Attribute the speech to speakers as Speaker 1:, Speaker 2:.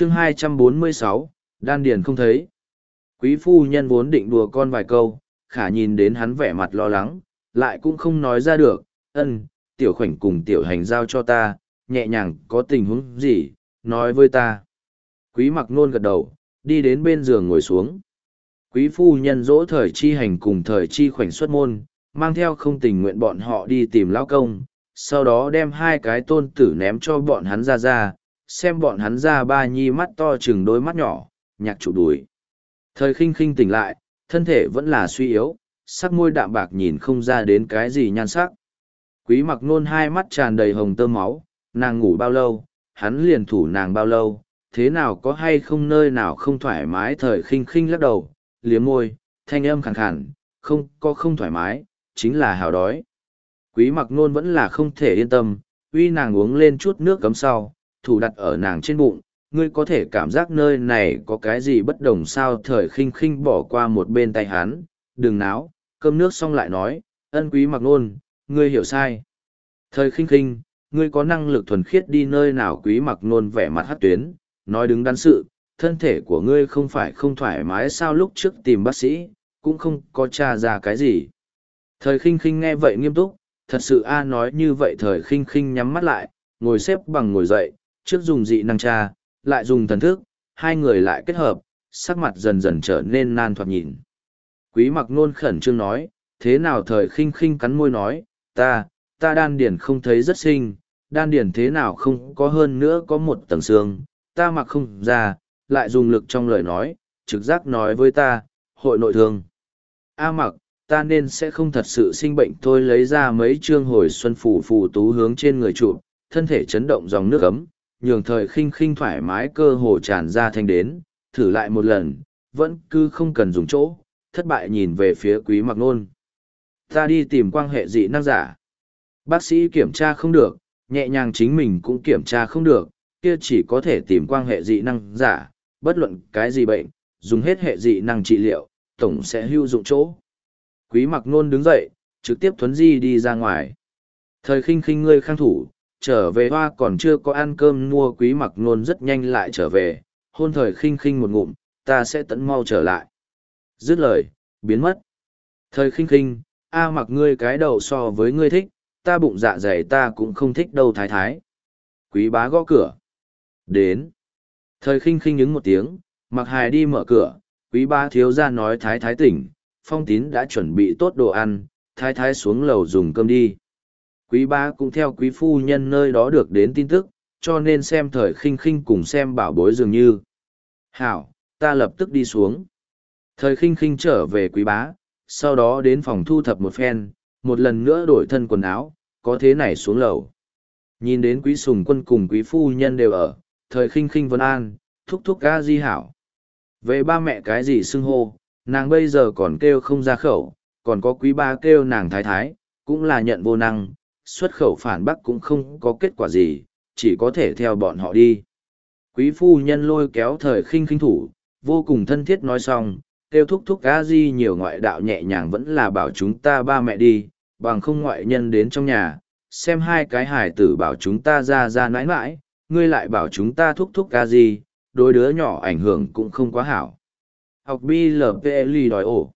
Speaker 1: chương 246, đan điền không thấy. Quý phu nhân vốn định đùa con vài câu, khả nhìn đến hắn vẻ mặt lo lắng, lại cũng không nói ra được, ân, tiểu khoảnh cùng tiểu hành giao cho ta, nhẹ nhàng có tình huống gì, nói với ta. Quý mặc nôn gật đầu, đi đến bên giường ngồi xuống. Quý phu nhân dỗ thời chi hành cùng thời chi khoảnh xuất môn, mang theo không tình nguyện bọn họ đi tìm lão công, sau đó đem hai cái tôn tử ném cho bọn hắn ra ra, xem bọn hắn ra ba nhi mắt to chừng đôi mắt nhỏ, nhạc trụ đùi. Thời khinh khinh tỉnh lại, thân thể vẫn là suy yếu, sắc môi đạm bạc nhìn không ra đến cái gì nhan sắc. Quý mặc nôn hai mắt tràn đầy hồng tơ máu, nàng ngủ bao lâu, hắn liền thủ nàng bao lâu, thế nào có hay không nơi nào không thoải mái thời khinh khinh lắc đầu, liếm môi, thanh âm khàn khàn, không có không thoải mái, chính là hào đói. Quý mặc nôn vẫn là không thể yên tâm, uy nàng uống lên chút nước cấm sau, thủ đặt ở nàng trên bụng, ngươi có thể cảm giác nơi này có cái gì bất đồng sao thời khinh khinh bỏ qua một bên tay hắn, đừng náo, cơm nước xong lại nói, ân quý mặc nôn, ngươi hiểu sai. Thời khinh khinh, ngươi có năng lực thuần khiết đi nơi nào quý mặc nôn vẻ mặt hát tuyến, nói đứng đắn sự, thân thể của ngươi không phải không thoải mái sao lúc trước tìm bác sĩ, cũng không có tra ra cái gì. Thời khinh khinh nghe vậy nghiêm túc, thật sự A nói như vậy thời khinh khinh nhắm mắt lại, ngồi xếp bằng ngồi dậy, trước dùng dị năng tra, lại dùng thần thức, hai người lại kết hợp, sắc mặt dần dần trở nên nan thoạt nhìn. Quý mặc nôn khẩn trương nói, thế nào thời khinh khinh cắn môi nói, ta, ta đan điển không thấy rất xinh, đan điển thế nào không có hơn nữa có một tầng xương, ta mặc không ra, lại dùng lực trong lời nói, trực giác nói với ta, hội nội thương. A mặc, ta nên sẽ không thật sự sinh bệnh thôi lấy ra mấy chương hồi xuân phủ phù tú hướng trên người chủ thân thể chấn động dòng nước ấm, nhường thời khinh khinh thoải mái cơ hồ tràn ra thanh đến, thử lại một lần, vẫn cứ không cần dùng chỗ, thất bại nhìn về phía quý mặc nôn. Ta đi tìm quan hệ dị năng giả. Bác sĩ kiểm tra không được, nhẹ nhàng chính mình cũng kiểm tra không được, kia chỉ có thể tìm quan hệ dị năng giả, bất luận cái gì bệnh, dùng hết hệ dị năng trị liệu, tổng sẽ hữu dụng chỗ. Quý mặc nôn đứng dậy, trực tiếp thuấn di đi ra ngoài. Thời khinh khinh ngươi khang thủ, trở về hoa còn chưa có ăn cơm mua quý mặc nôn rất nhanh lại trở về, hôn thời khinh khinh một ngụm, ta sẽ tận mau trở lại. Dứt lời, biến mất. Thời khinh khinh, a mặc ngươi cái đầu so với ngươi thích, ta bụng dạ dày ta cũng không thích đâu thái thái. Quý bá gõ cửa. Đến. Thời khinh khinh ứng một tiếng, mặc hài đi mở cửa, quý bá thiếu ra nói thái thái tỉnh, phong tín đã chuẩn bị tốt đồ ăn, thái thái xuống lầu dùng cơm đi. Quý ba cũng theo quý phu nhân nơi đó được đến tin tức, cho nên xem thời khinh khinh cùng xem bảo bối dường như. Hảo, ta lập tức đi xuống. Thời khinh khinh trở về quý bá, sau đó đến phòng thu thập một phen, một lần nữa đổi thân quần áo, có thế này xuống lầu. Nhìn đến quý sùng quân cùng quý phu nhân đều ở, thời khinh khinh vân an, thúc thúc ga di hảo. Về ba mẹ cái gì xưng hô, nàng bây giờ còn kêu không ra khẩu, còn có quý ba kêu nàng thái thái, cũng là nhận vô năng, xuất khẩu phản bác cũng không có kết quả gì, chỉ có thể theo bọn họ đi. Quý phu nhân lôi kéo thời khinh khinh thủ, vô cùng thân thiết nói xong, kêu thúc thúc a di nhiều ngoại đạo nhẹ nhàng vẫn là bảo chúng ta ba mẹ đi, bằng không ngoại nhân đến trong nhà, xem hai cái hải tử bảo chúng ta ra ra nãi nãi, ngươi lại bảo chúng ta thúc thúc a di, đôi đứa nhỏ ảnh hưởng cũng không quá hảo. Học BLPLI đòi ổ.